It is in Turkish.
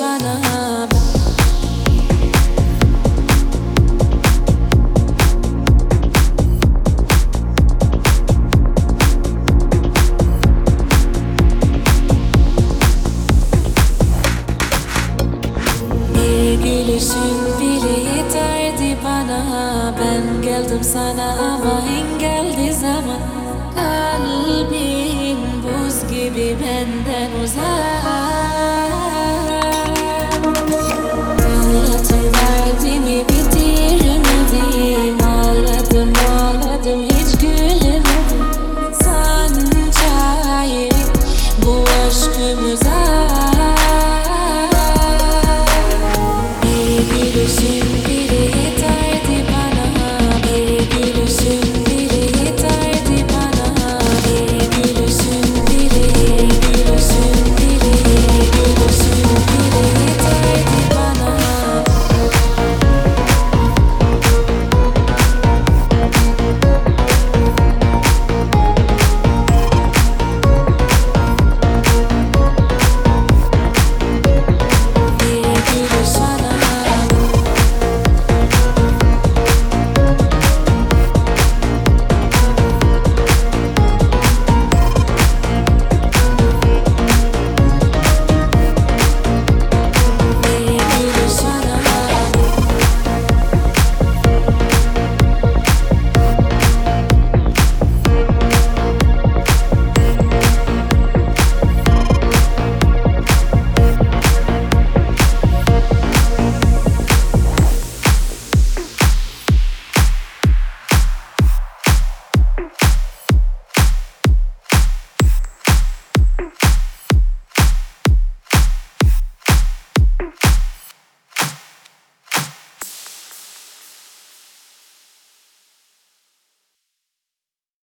bana Bir gülüşün bile yeterdi bana. Ben geldim sana ama engeldi zaman. Kalbin buz gibi benden uzak.